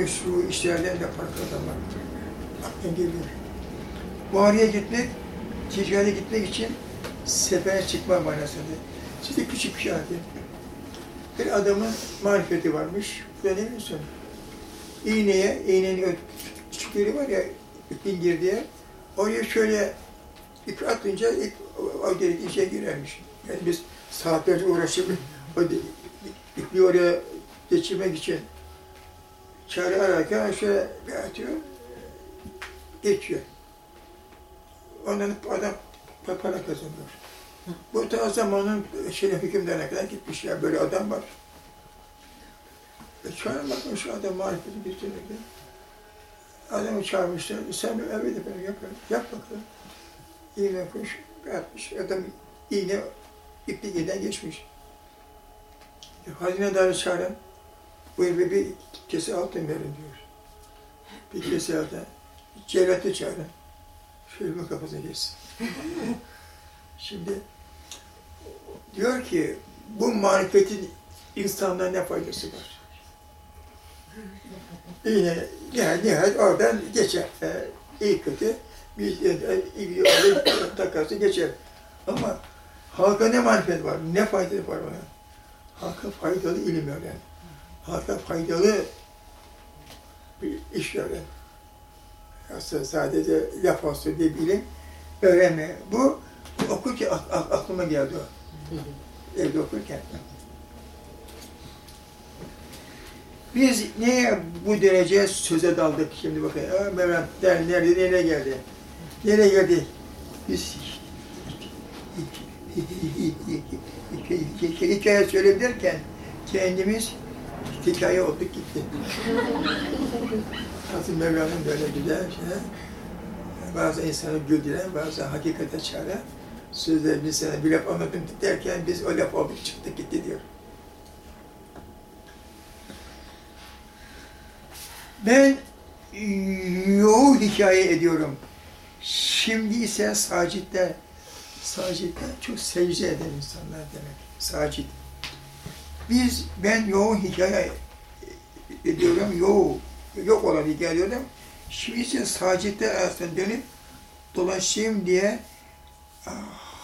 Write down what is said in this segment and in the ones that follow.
meşru işlerden de farklı adamlar. Aklına geliyor. Buhari'ye gitmek, ticarete gitmek için sefere çıkma manasında. Size küçük bir şey anlatayım. Bir adamın marifeti varmış. Böyle musun? İğneye, iğnenin küçükleri var ya, ipin girdiği, oraya şöyle ip atınca ip o, delik içe girermiş. Yani biz saatlerce uğraşıp o ipi oraya geçirmek için çare ararken şöyle bir atıyor, geçiyor. Ondan adam pa- para kazanıyor. Bu ta zamanın şey, hükümdarına kadar gitmiş ya, böyle adam var. E, çağırın bakın şu adam marifeti bitirdi. Adamı çağırmışlar, sen bir evet efendim yap, yap bakalım. İğne koş, atmış, adam iğne ipli iğneden geçmiş. E, Hazinedarı çağırın, bu herife bir kese altın verin diyor. Bir kese altın. Cellatı çağırın. Bir kafasına geçsin. Şimdi diyor ki bu marifetin insanlığa ne faydası var? Yine yani nihayet oradan geçer. Ee, iyi kötü bir e, iyi bir takarsa geçer. Ama halka ne marifet var, ne faydası var ona? Halka faydalı ilim öğren. Halka faydalı bir iş öğren. Aslında sadece laf olsun diye bilim öğrenme. Bu okurken ak- ak- aklıma geldi o. Evde okurken. Biz niye bu derece söze daldık şimdi bakın. Mevlam der, nerede, nereye geldi? Nereye geldi? Biz hikaye söyleyeyim derken kendimiz hikaye olduk gitti. Nasıl Mevlam'ın böyle güzel şey. Bazı insanı güldüren, bazı hakikate çağıran sözlerini sana bir laf anlattım derken biz o laf olduk çıktık gitti diyor. Ben yoğu hikaye ediyorum. Şimdi ise sacitler, sacitler çok secde eden insanlar demek. Sacit. Biz, ben yoğun hikaye ediyorum, yoğu, yok olan hikaye ediyorum. Şimdi ise sacitler arasında dönüp dolaşayım diye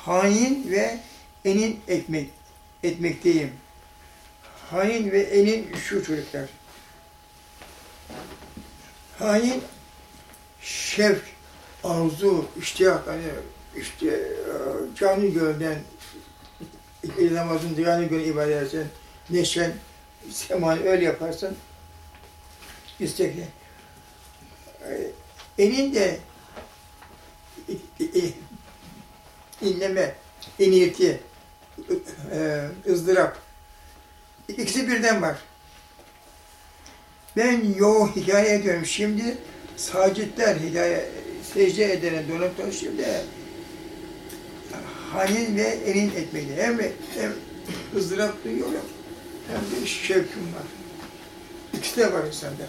hain ve enin ekmek, etmekteyim. Hain ve enin şu çocuklar. Hain, şevk, arzu, iştiyak, hani işte e, canı gönülden il namazın canı gönül ibadet edersen, neşen, seman öyle yaparsan istekli. E, Enin de i- i- inleme, iniyeti, e, ızdırap. İkisi birden var. Ben yo hikaye ediyorum. Şimdi sacitler hikaye secde edene dönüp şimdi hanin ve elin etmeli. Hem, hem ızdırap duyuyorum hem şevkim var. İkisi de var insanda.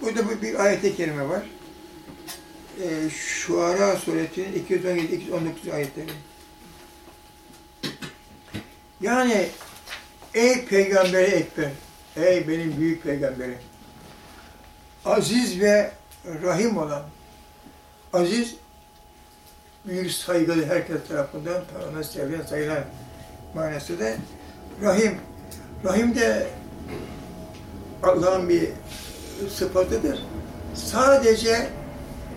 Burada bu bir ayet-i kerime var. Ee, Şuara suresinin 217-219 ayetleri. Yani ey peygamberi ekber, ey benim büyük peygamberim, aziz ve rahim olan, aziz, büyük saygılı herkes tarafından tanınan, sevilen, sayılan manası da rahim. Rahim de Allah'ın bir sıfatıdır. Sadece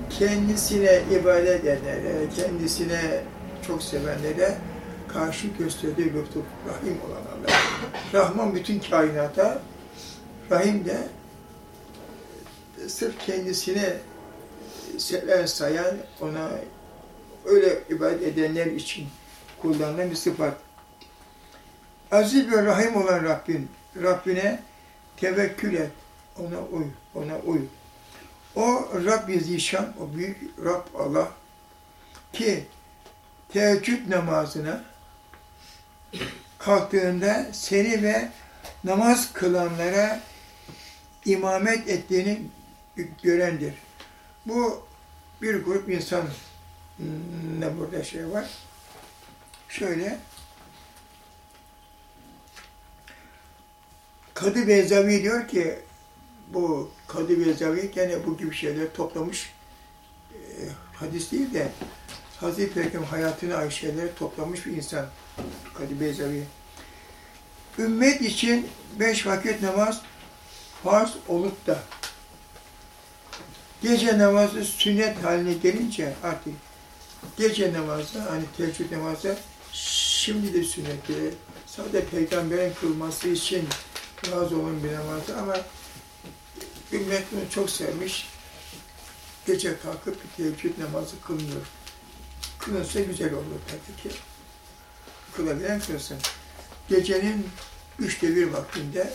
kendisine ibadet edenlere, kendisine çok sevenlere karşı gösterdiği lütuf, rahim olan Allah. Rahman bütün kainata, Rahim de sırf kendisine seven, sayan, ona öyle ibadet edenler için kullanılan bir sıfat. Aziz ve Rahim olan Rabbin, Rabbine tevekkül et, ona uy, ona uy. O Rabbi Zişan, o büyük Rab Allah ki teheccüd namazına kalktığında seni ve namaz kılanlara imamet ettiğini görendir. Bu bir grup insan ne burada şey var. Şöyle Kadı Beyzavi diyor ki bu Kadı Bezavi gene bu gibi şeyler toplamış. E, hadis değil de Hazreti Peygamber hayatına ait şeyleri toplamış bir insan. Kadı Bezavi. Ümmet için beş vakit namaz farz olup da gece namazı sünnet haline gelince artık gece namazı hani teheccüd namazı şimdi de sünneti sadece peygamberin kılması için olan bir namazı ama ümmet bunu çok sevmiş. Gece kalkıp teheccüd namazı kılınıyor. Kılınsa güzel olur tabii ki. Kılabilen kılsın. Gecenin üçte bir vaktinde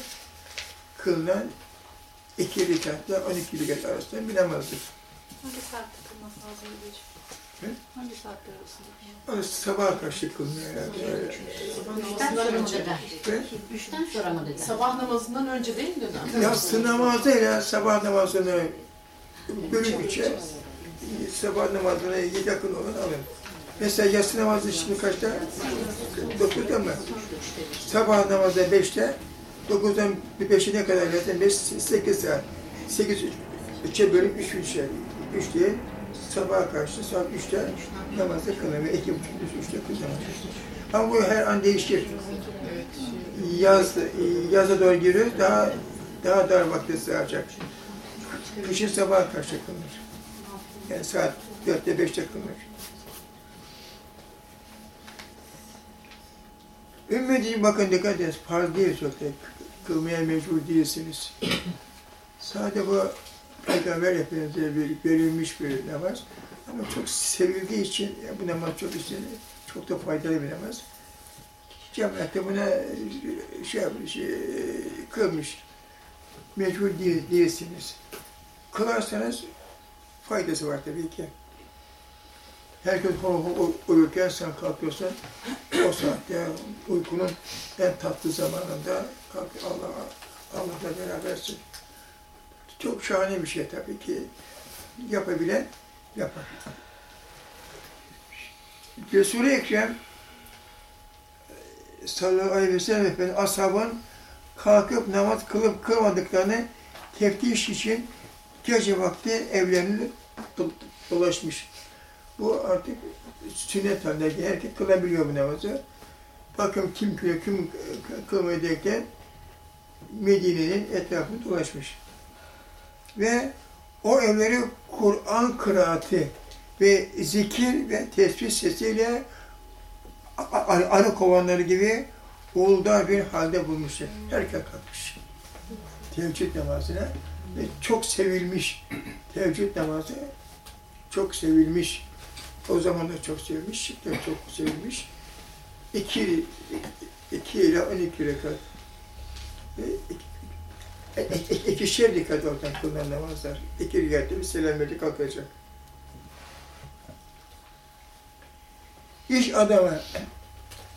kılınan iki rekatla 12 rekat arasında bir namazdır. Hangi saatte kılması lazım Hı? Hangi saatler arasında? Sabah karşı kılınıyor herhalde. Üçten sonra mı dedi? Üçten sonra mı dedi? Sabah namazından önce değil mi dedem? Yatsı namazıyla sabah namazını bölünce sabah namazına yakın olan alın. Mesela yatsı namazı şimdi kaçta? Dokuzda mı? Sabah namazı beşte, dokuzdan bir beşine kadar zaten beş, sekiz saat. Sekiz, üçe bölüp üç üçe. Üç diye sabaha karşı saat üçte namazı kılın ve iki buçuk, üç, üçte kılın. Ama bu her an değişir. Yaz, yaza doğru giriyoruz, daha daha dar vakti sığacak. Kışın sabaha karşı kılınır. Yani saat dörtte beşte kılınır. Ümmetici bakın dikkat ediniz, farz değil çok da kılmaya mecbur değilsiniz. Sadece bu Peygamber Efendimiz'e bir, verilmiş bir namaz. Ama çok sevildiği için bu namaz çok isteniyor. Çok da faydalı bir namaz. Cemaat de buna şey yapmış, şey, kılmış. Mecbur değil, değilsiniz. Kılarsanız faydası var tabii ki. Herkes hor uyurken sen kalkıyorsun, o saatte uykunun en tatlı zamanında kalk Allah'a Allah'la berabersin. Çok şahane bir şey tabii ki. Yapabilen yapar. Resul-i Ekrem sallallahu aleyhi ve sellem Efendimiz ashabın kalkıp namaz kılıp kılmadıklarını teftiş için gece vakti evlerini do- dolaşmış. Bu artık sünnet haline geldi. Herkes kılabiliyor bu namazı. Bakın kim kılıyor, kim kılmıyor derken Medine'nin etrafını dolaşmış. Ve o evleri Kur'an kıraati ve zikir ve tesbih sesiyle arı kovanları gibi uğuldar bir halde bulmuşlar. Herkes kalkmış. Teheccüd namazına ve çok sevilmiş. Teheccüd namazı çok sevilmiş. O zaman da çok sevilmiş, şimdi çok sevilmiş. İki, iki ile on iki rekat. İki- İkişer rekat oradan kılınan namazlar. İki rekatta bir selam verdi kalkacak. İş adamı,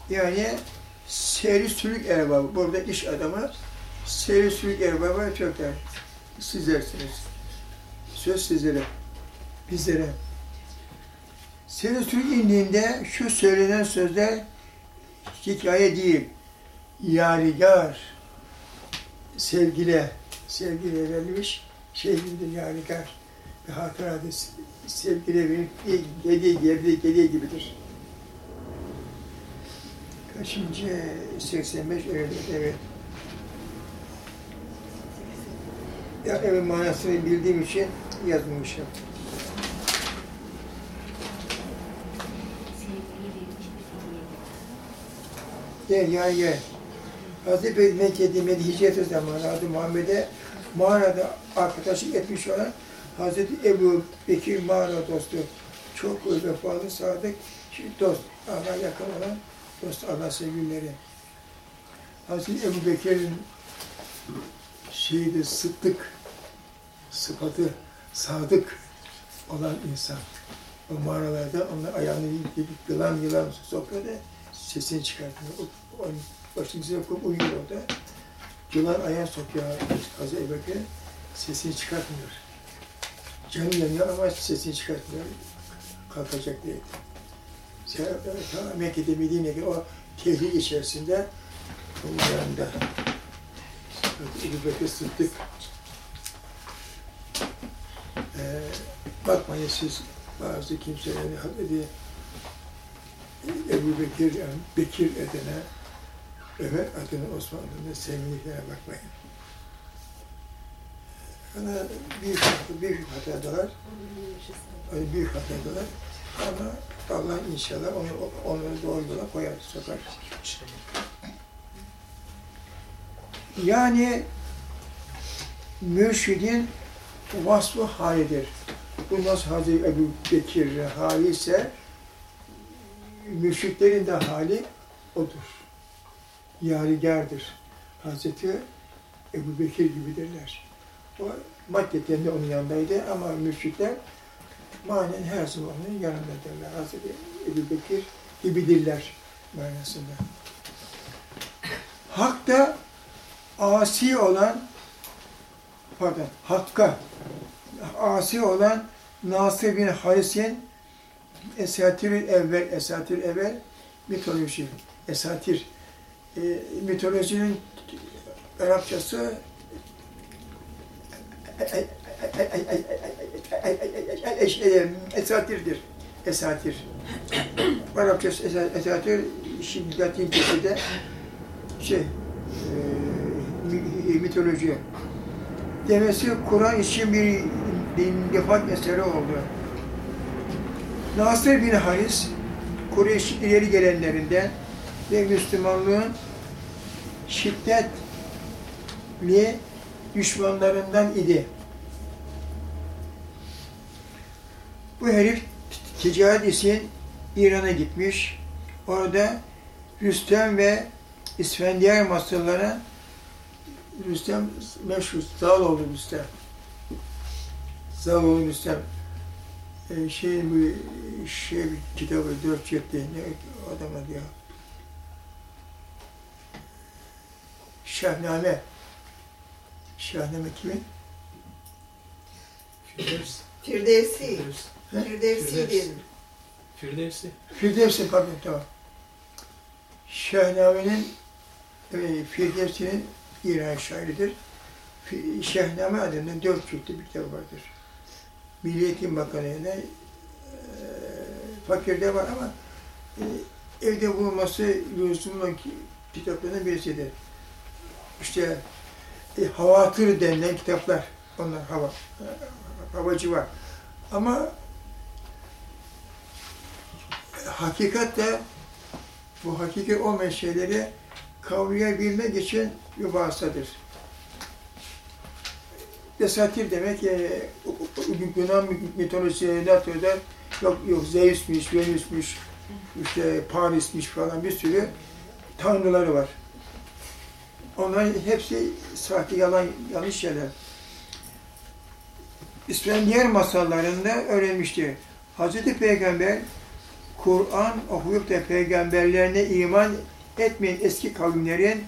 yani seyri sülük erbabı, burada iş adamı, seyri sülük erbabı çok der. Sizlersiniz. Söz sizlere, bizlere. Seyri sülük indiğinde şu söylenen sözler hikaye değil, yadigar, sevgile, sevgile verilmiş şey gibidir yadigar. Bir hatıradır. Sevgile verilmiş, gediği gibi, gediği gibidir. Kaçıncı? 85 öyle, evet. Ya evet manasını bildiğim için yazmışım. Gel ya gel. Hazreti Mekke'de Medine hicreti zamanı Hazreti Muhammed'e mağarada arkadaşlık etmiş olan Hazreti Ebu Bekir mağara dostu. Çok vefalı, sadık dost. Allah'a yakın olan dost Allah sevgilileri. Hazreti Ebu Bekir'in şeydi sıddık sıfatı sadık olan insan. O mağaralarda onun ayağını yılan yılan sokuyor da sesini çıkartıyor. O, onun başını size koyup uyuyor orada. Yılan ayağı sokuyor Ebu Bekir. Sesini çıkartmıyor. Canı yanıyor ama sesini çıkartmıyor. Kalkacak diye. Ta Mekke'de Medine'de o tehlike içerisinde onun yanında Ebu Bekir Sıddık bakmayın siz bazı kimselerin Hazreti Ebu Bekir, yani Bekir adına, Ömer adına, Osman adına sevgiliklerine bakmayın. Bana büyük, büyük hatadalar, öyle büyük hatadalar ama Allah inşallah onu, onları doğru yola koyar, sokar. Yani mürşidin vasfı halidir. Bu nasıl Hazreti Ebu Bekir hali ise mürşitlerin de hali odur. Yadigardır. Hazreti Ebu Bekir gibidirler. O maddeten de onun yanındaydı ama mürşitler manen her zaman onun yanındadırlar. Hazreti Ebu Bekir gibidirler manasında. Hak da asi olan pardon, Hakk'a asi olan Nasır bin Haris'in Esatir evvel, Esatir evvel mitoloji, Esatir. E, mitolojinin Arapçası esatirdir. Esatir. Arapçası esa- esatir, şimdi Latincesi de şey, e, mi- mitoloji. Demesi Kur'an için bir, nifak eseri oldu. Nasır bin Haris, Kureyş ileri gelenlerinden ve Müslümanlığın şiddetli düşmanlarından idi. Bu herif ticaret için İran'a gitmiş. Orada Rüstem ve İsfendiyar masallarına Rüstem meşhur, Zaloğlu Rüstem. Zaloğlu Rüstem. Ee, şey bu şey kitabı dört ciltli ne adam adı ya. Şahname. Şahname kimin? Firdevs. Firdevsi. Firdevsi Firdevs. diyelim. Firdevs'i. Firdevs'in pardon tamam. Şahname'nin e, Firdevs'in İran şairidir. Şahname adında dört ciltli bir kitap vardır. Milli Eğitim Bakanı'yla e, fakirde var ama e, evde bulunması lüzumlu ki- kitaplarından birisidir. İşte e, havatır denilen kitaplar. Onlar hava, e, havacı var. Ama hakikat de bu hakiki olmayan şeyleri kavrayabilmek için bir vasıtadır. Desatir demek e, Yunan mitolojisi Latin'de yok yok Zeus'muş, Venüs'müş, işte Paris'miş falan bir sürü tanrıları var. Onların hepsi sahte, yalan, yanlış şeyler. İsfendiyar masallarında öğrenmişti. Hazreti Peygamber Kur'an okuyup da peygamberlerine iman etmeyen eski kavimlerin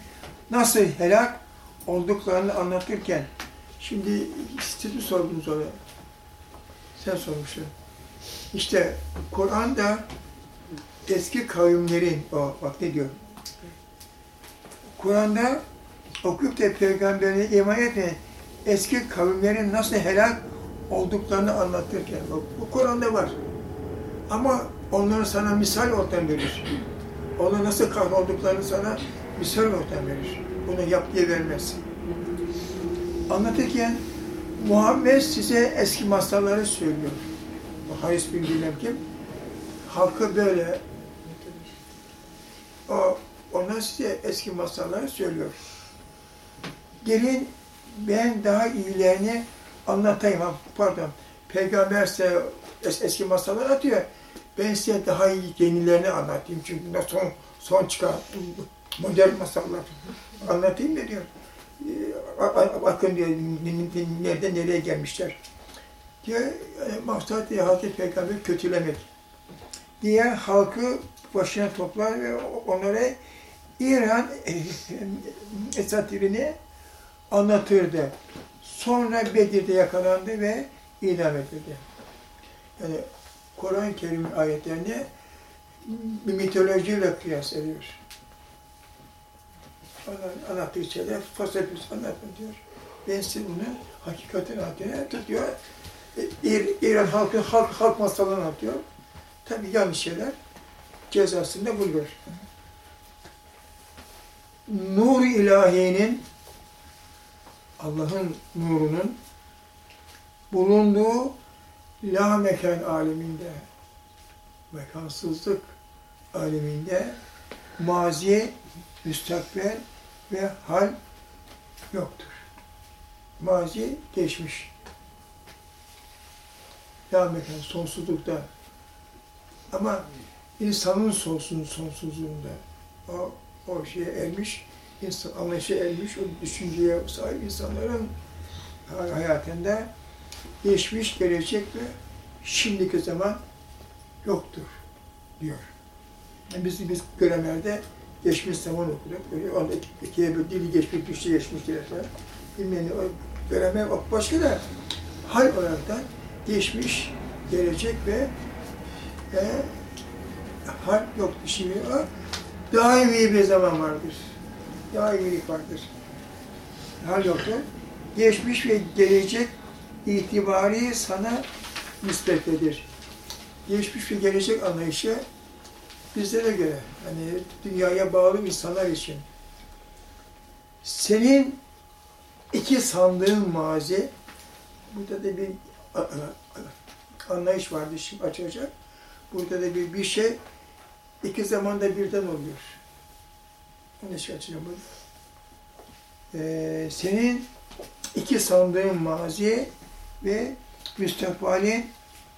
nasıl helak olduklarını anlatırken şimdi siz mi sordunuz onu? Sen sormuşsun. İşte Kur'an'da eski kavimlerin, o bak ne diyor? Kur'an'da okuyup da peygamberine iman etmeyen eski kavimlerin nasıl helak olduklarını anlatırken, bu, bu Kur'an'da var. Ama onları sana misal ortam verir. Onlar nasıl kahrolduklarını sana misal ortam verir. Bunu yap diye vermez. Anlatırken Muhammed size eski masalları söylüyor. Haris bin bilmem kim. Halkı böyle o, onlar size eski masalları söylüyor. Gelin ben daha iyilerini anlatayım. Ha, Pardon. Peygamber size es- eski masallar atıyor. Ben size daha iyi yenilerini anlatayım. Çünkü son, son çıkan modern masallar. Anlatayım da diyor. Ee, Bakın diyor, nereden nereye gelmişler. Diyor, yani maksat diye Hazreti Peygamber kötülemek. Diye halkı başına toplar ve onlara İran esatirini anlatırdı. Sonra Bedir'de yakalandı ve idam edildi. Yani Kur'an-ı Kerim ayetlerini bir mitolojiyle kıyas ediyor. Onlar anlattığı şeyler fasafis anlatma diyor. Ben size bunu hakikatin adına tutuyor. İr- İran halkı halk halk masalını anlatıyor. Tabii yanlış şeyler cezasını da buluyor. Nur ilahiyenin Allah'ın nurunun bulunduğu la mekan aleminde mekansızlık aleminde mazi, müstakbel ve hal yoktur. Mazi geçmiş. La mekan sonsuzlukta. Ama insanın sonsuz sonsuzluğunda o, o şeye ermiş, insan anlayışa ermiş, o düşünceye sahip insanların hayatında geçmiş, gelecek ve şimdiki zaman yoktur diyor. Yani biz biz grammerde geçmiş zaman okuduk. Onu iki- ikiye bir dili geçmiş, düştü geçmiş. Bilmem ne, o gramer o başka da hal olarak da geçmiş, gelecek ve e, hal yoktu. Şimdi daimi bir zaman vardır. Daimilik vardır. Hal yoktur. Geçmiş ve gelecek itibari sana nispetlidir. Geçmiş ve gelecek anlayışı bizlere göre, hani dünyaya bağlı insanlar için. Senin iki sandığın mazi, burada da bir anlayış vardı şimdi açılacak. Burada da bir, bir şey iki zamanda birden oluyor. Açacağım bunu. Ee, senin iki sandığın mazi ve müstakbalin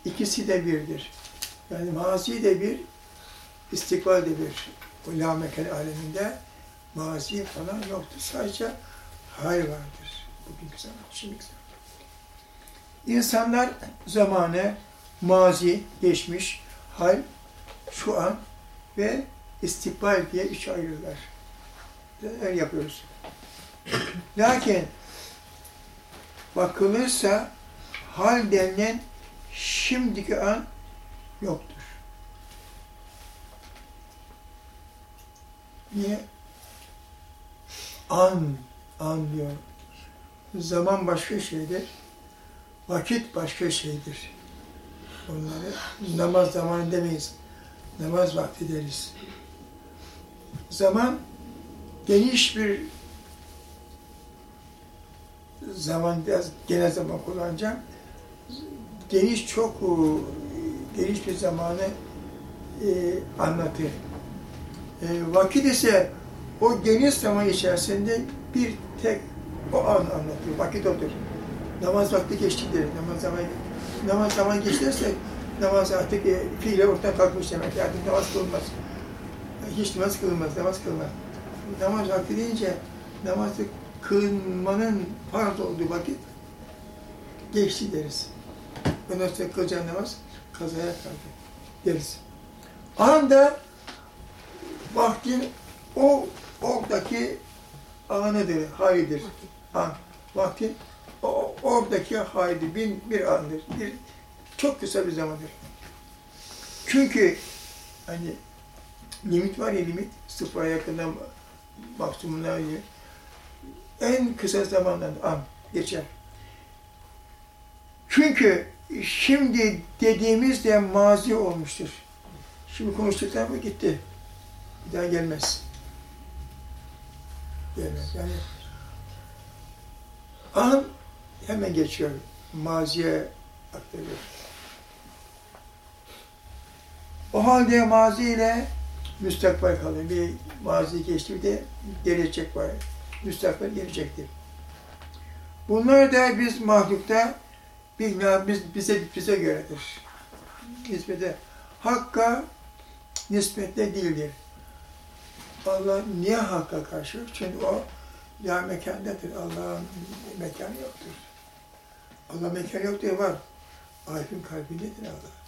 ikisi de birdir. Yani mazi de bir, istikbal de bir. O la aleminde mazi falan yoktur. Sadece hal vardır. Bugünkü zaman, şimdiki zaman. İnsanlar zamanı, mazi, geçmiş, hal, şu an ve istikbal diye üç ayırırlar. Öyle yapıyoruz. Lakin bakılırsa hal denilen şimdiki an yoktur. Niye? An, an diyor. Zaman başka şeydir. Vakit başka şeydir. Onları namaz zamanı demeyiz. Namaz vakti deriz. Zaman geniş bir zaman biraz genel zaman kullanacağım. Geniş çok e, geniş bir zamanı e, anlatır. E, vakit ise o geniş zaman içerisinde bir tek o an anlatıyor. Vakit odur. Namaz vakti geçtidir. Namaz zaman namaz zaman geçerse namaz artık e, fiile ortadan kalkmış demek. Artık namaz kılınmaz. Hiç namaz kılınmaz, namaz kılınmaz. Namaz vakti deyince namazı kılmanın farz olduğu vakit geçti deriz. Ondan sonra kılacağın namaz kazaya kaldı deriz. Anda vaktin o oradaki anıdır, halidir. An, vaktin o, oradaki halidir, bir, bir andır. Bir, çok kısa bir zamandır. Çünkü hani limit var ya limit, sıfıra yakından maksimumuna en kısa zamandan an geçer. Çünkü şimdi dediğimiz de mazi olmuştur. Şimdi konuştuklar mı gitti. Bir daha gelmez. Gelmez. Yani an hemen geçiyor. Maziye aktarıyor. O halde mazi ile müstakbel kalıyor. Bir mazi geçti bir de gelecek var. Müstakbel gelecektir. Bunlar da biz mahlukta biz, bize bize göredir. Nispete hakka nispetle değildir. Allah niye hakka karşı? Çünkü o ya mekandadır. Allah'ın mekanı yoktur. Allah mekanı yok diye var. Arif'in kalbindedir Allah.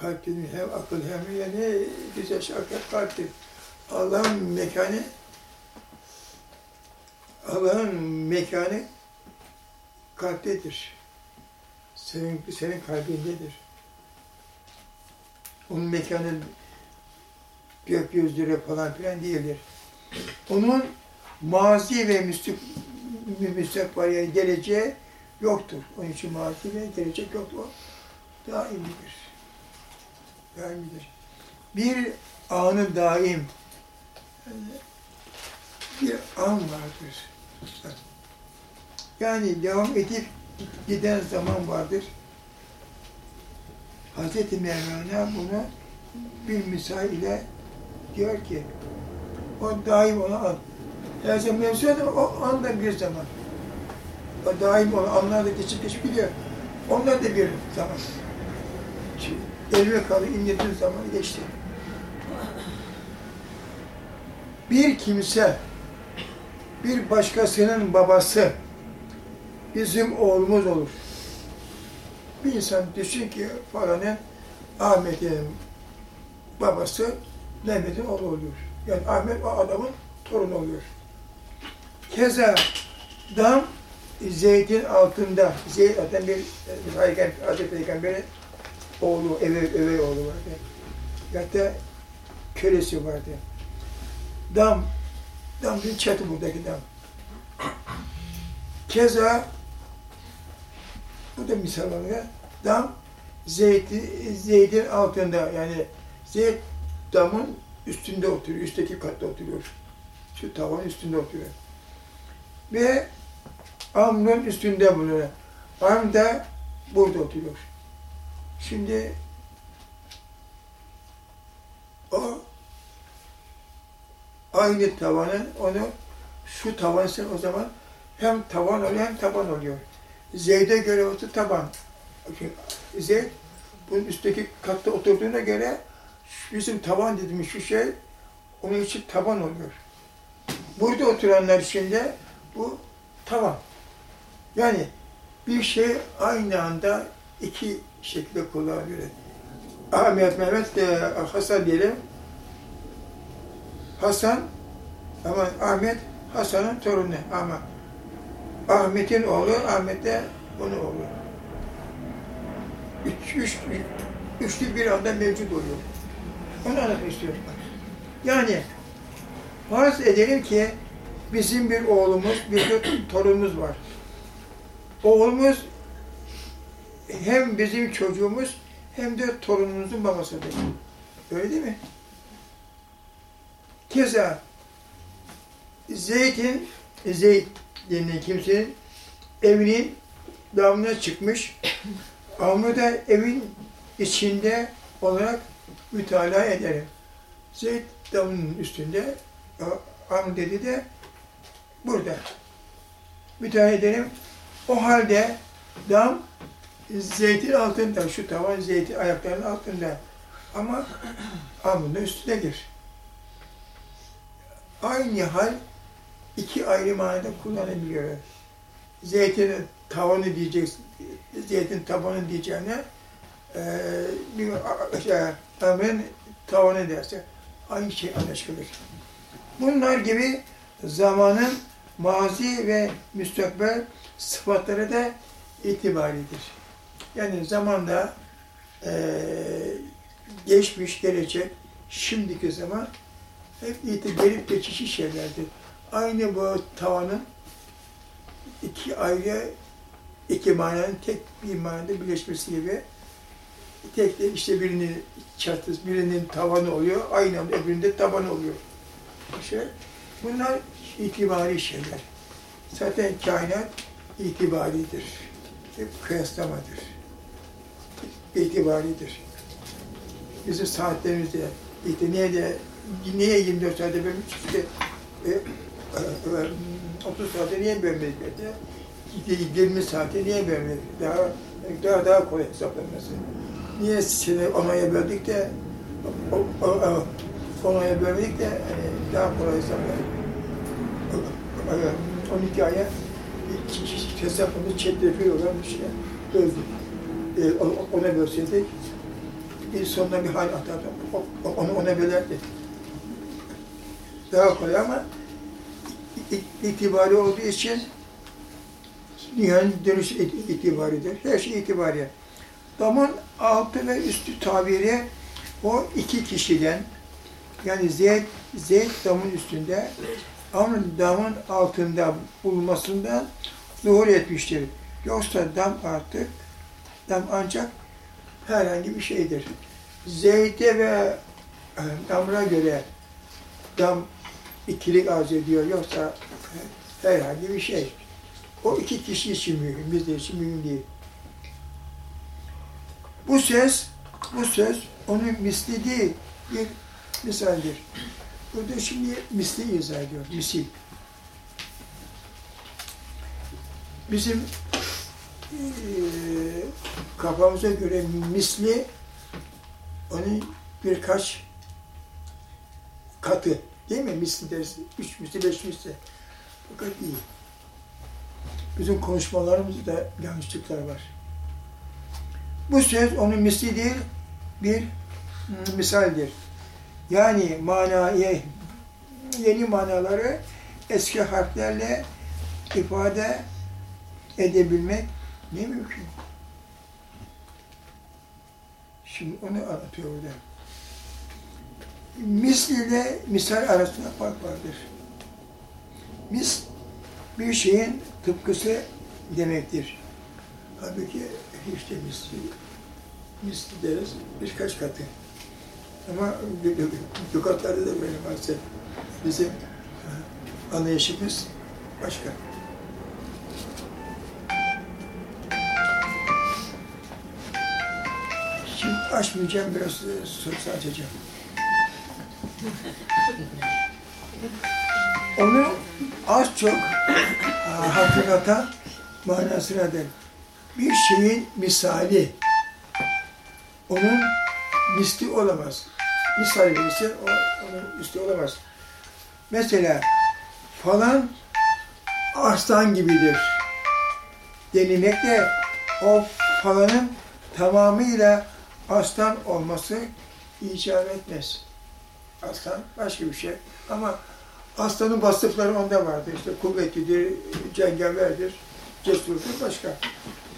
Kalp hem akıl hem yani güzel şey akıl kalptir. Allah'ın mekanı Allah'ın mekanı kalptedir. Senin, senin kalbindedir. Onun mekanı gökyüzleri falan filan değildir. Onun mazi ve müstak- müstakbel yani geleceğe yoktur. Onun için mazi ve gelecek yoktur. O daimidir. Daimidir. Bir anı daim, bir an vardır. Yani devam edip giden zaman vardır. Hz. Mevlana bunu bir misal ile diyor ki, o daim olan an. Her zaman mevzu da o anda bir zaman. O daim olan anlar da geçip geçip gidiyor. Onlar da bir zaman. Şimdi elime kaldı, indirdiğim zaman geçti. Bir kimse, bir başkasının babası, bizim oğlumuz olur. Bir insan düşün ki falanın Ahmet'in babası Mehmet'in oğlu oluyor. Yani Ahmet o adamın torunu oluyor. Keza dam zeytin altında, Zeyd zaten bir Peygamber, Hazreti Peygamber'in oğlu, eve, eve oğlu vardı. Hatta kölesi vardı. Dam, dam bir çatı buradaki dam. Keza bu da misal olarak dam zeydin altında yani zeyt damın üstünde oturuyor, üstteki katta oturuyor. Şu tavanın üstünde oturuyor. Ve amrın üstünde bulunuyor. Am da burada oturuyor. Şimdi o aynı tavanın onu şu tavan ise o zaman hem tavan oluyor hem taban oluyor. Zeyd'e göre otu taban. Zeyd bunun üstteki katta oturduğuna göre bizim taban dediğimiz şu şey onun için taban oluyor. Burada oturanlar için de bu tavan. Yani bir şey aynı anda iki şekilde kullanılıyor. Ahmet, Mehmet, e, Hasan diyelim. Hasan ama Ahmet Hasan'ın torunu ama Ahmet'in oğlu Ahmet de onun oğlu. Üç, üç, üçlü bir anda mevcut oluyor. Onu anlatmak istiyorum. Yani farz edelim ki bizim bir oğlumuz, bir de torunumuz var. Oğlumuz hem bizim çocuğumuz hem de torunumuzun babasıdır. Öyle değil mi? Keza Zeyd'in, Zeyd denilen kimsenin evinin damına çıkmış. Amr'ı da evin içinde olarak mütalaa ederim. Zeyd damının üstünde, Amr dedi de burada. Mütalaa ederim. O halde dam zeytin altında, şu tavan zeytin ayaklarının altında. Ama Amr'ın üstündedir. Aynı hal iki ayrı manada kullanabiliyor. Zeytinin tavanı diyeceksin, zeytin tabanı diyeceğine e, bir şey, Amr'ın tavanı derse aynı şey anlaşılır. Bunlar gibi zamanın mazi ve müstakbel sıfatları da itibaridir. Yani zamanda e, geçmiş, gelecek, şimdiki zaman hep iti gelip geçici şeylerdir. Aynı bu tavanın iki ayrı iki mananın tek bir manada birleşmesi gibi tek de işte birinin çatısı, birinin tavanı oluyor, aynı anda öbüründe tabanı oluyor. Şey, bunlar itibari şeyler. Zaten kainat itibaridir. Hep kıyaslamadır. İtibaridir. Bizim saatlerimizde, işte niye de, niye 24 saate bölmüş? İşte, e, e, e, 30 saate niye bölmedik? İşte, 20 saate niye bölmedik? Daha, daha, daha kolay hesaplanması. Niye seni onaya böldük de, o, onaya bölmedik de hani daha kolay hesaplanır. 12 aya hesapını çetrefil olan bir şey böldük. Ee, ona bölseydik, bir sonuna bir hal atardı. Onu ona bölerdi. Daha kolay ama itibari olduğu için dünyanın dönüş itibaridir. Her şey itibari. Damın altı ve üstü tabiri o iki kişiden yani Zeyd, Zeyd damın üstünde ama damın altında bulunmasından zuhur etmiştir. Yoksa dam artık, dam ancak herhangi bir şeydir. Zeyte ve e, damra göre dam ikilik arz ediyor. Yoksa e, herhangi bir şey. O iki kişi için mühim, bizde için mühim değil. Bu söz, bu söz onun misli değil, bir misaldir. Burada şimdi misli izah ediyor, misil. Bizim eee kafamıza göre misli onun birkaç katı değil mi? Misli deriz. Üç misli, beş misli. Fakat değil. Bizim konuşmalarımızda yanlışlıklar var. Bu söz onun misli değil, bir misaldir. Yani manayı, yeni manaları eski harflerle ifade edebilmek ne mümkün. Şimdi onu anlatıyor burada. Misl ile misal arasında fark vardır. Mis bir şeyin tıpkısı demektir. Halbuki de misli, misli deriz birkaç katı. Ama lügatlarda da böyle maalesef bizim e, anlayışımız başka. Açmayacağım, biraz e, sorusu açacağım. Onu az çok e, hatırlatan manasınadır. Bir şeyin misali, onun misli olamaz. Misal verirse o, onun misli olamaz. Mesela falan aslan gibidir denilmekle o falanın tamamıyla aslan olması icap etmez. Aslan başka bir şey. Ama aslanın vasıfları onda vardır. İşte kuvvetlidir, cengaverdir, cesurdur, başka.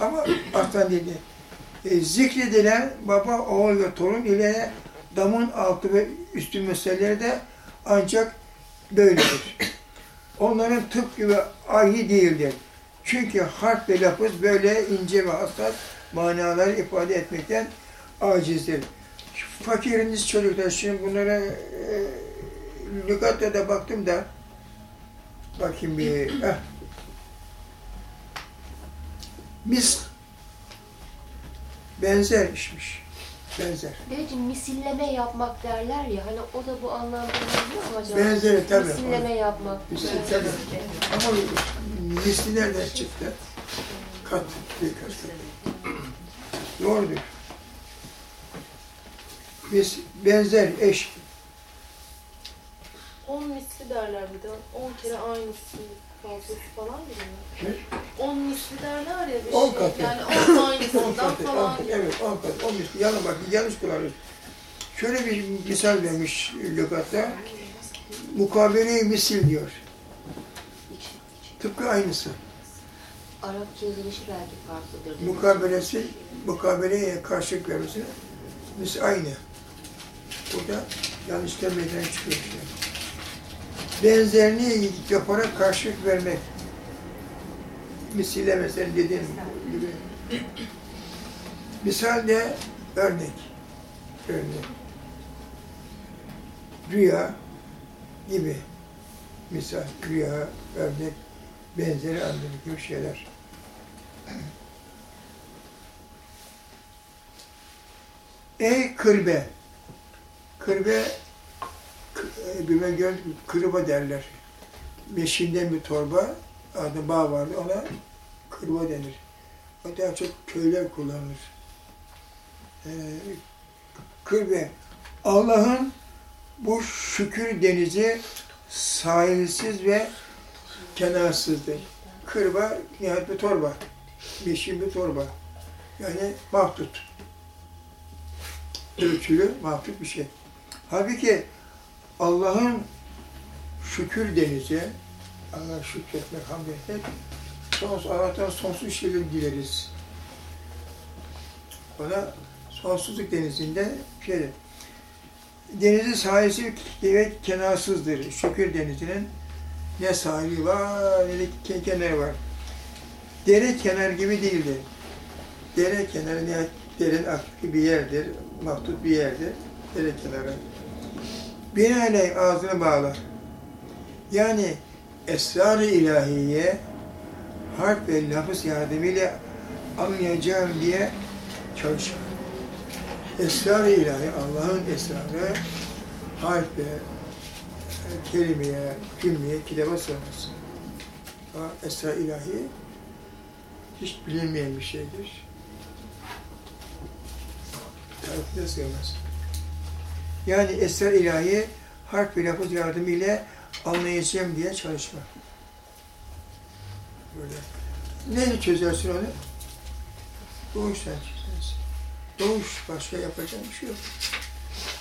Ama aslan dedi. E, zikredilen baba, oğul ve torun ile damın altı ve üstü meseleleri de ancak böyledir. Onların tıpkı ve ahi değildir. Çünkü harf ve lafız böyle ince ve hassas manaları ifade etmekten acizdir. Fakiriniz çocuklar, şimdi bunlara e, lügatta da baktım da bakayım bir eh. Mis benzer işmiş. Benzer. Dedeciğim misilleme yapmak derler ya hani o da bu anlamda geliyor mu acaba? Benzeri tabii. Misilleme yapmak. Evet. tabii. Ama misli nereden çıktı? Kat, birkaç kat. Doğrudur. Biz benzer, eş. On misli derler bir de. On kere aynısı fazlası falan gibi mi? Ne? On misli derler ya bir On şey. katı. Yani on On aynısından on, falan gibi. evet, on katı, on misli. Yanı bak, yanlış kullanıyoruz. Şöyle bir misal vermiş lügatta. Mukabele-i misil diyor. Tıpkı aynısı. Arapça yazılışı belki farklıdır. Mukabelesi, mukabeleye karşılık vermesi mis aynı. Burada yanlışlıkla meydana çıkıyor. Benzerini yaparak karşılık vermek. Misile mesela dediğim gibi. Misal de örnek. Örnek. Rüya gibi. Misal, rüya, örnek, benzeri anlamı gibi şeyler. Ey kırbe. Kırbe, e, gördük mü? kırba derler. Meşinden bir torba, adı bağ vardı, ona kırba denir. O daha çok köyler kullanılır. Ee, kırbe. Allah'ın bu şükür denizi sahilsiz ve kenarsızdır. Kırba, nihayet bir torba. Meşin bir torba. Yani mahdut ölçülü, mahfuz bir şey. Halbuki Allah'ın şükür denizi, Allah'a şükretmek, hamd etmek, sonsuz, Allah'tan sonsuz şeyler dileriz. Ona sonsuzluk denizinde şey, denizi sahilsi ve kenarsızdır. Şükür denizinin ne sahili var ne de kenarı var. Dere kenarı gibi değildir. Dere kenarı nihayet derin aklı bir yerdir, mahdut bir yerdir. Kenarı. Binaenaleyh ağzını bağlar. Yani esrar-ı ilahiye harf ve lafız yardımıyla anlayacağım diye çalışır. Esrar-ı ilahi, Allah'ın esrarı harf ve e, kelimeye, cümleye, kitaba sığmaz. Ama esrar ilahi hiç bilinmeyen bir şeydir. Tarifine sığmaz. Yani eser ilahi harf ve lafız yardımıyla anlayacağım diye çalışma. Böyle. Neyle çözersin onu? Doğuştan çözersin. Doğuş başka yapacağım bir şey yok.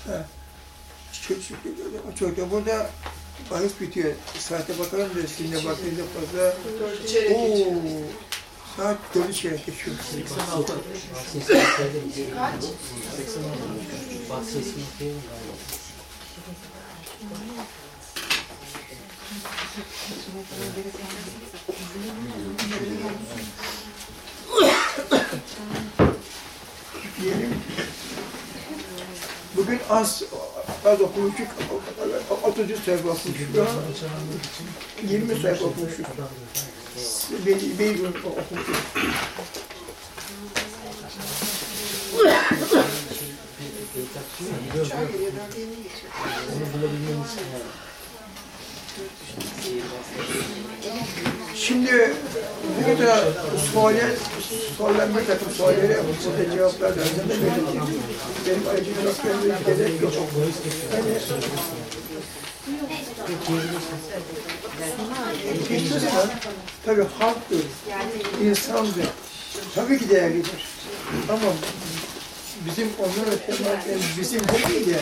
Ha. Çocuk, çocuk burada bahis bitiyor. Saate bakalım da şimdi baktığında fazla... Ooo! Saat dönüş yere geçiyor. 86. Kaç? 86. Bak sesini okuyayım Bugün az az okumuştuk, 30 sayfa okumuştuk. 20 sayfa okumuştuk. Bir, bir gün okumuştuk. Dört yeni geçiyor. Şimdi burada sualler, sorulan bir takım suallere burada cevaplar lazım. Benim ayrıca cevap vermeye gerek yok. Yani, zaman tabii halktır, insandır. Tabii ki değerlidir. Ama bizim temas bizim değil de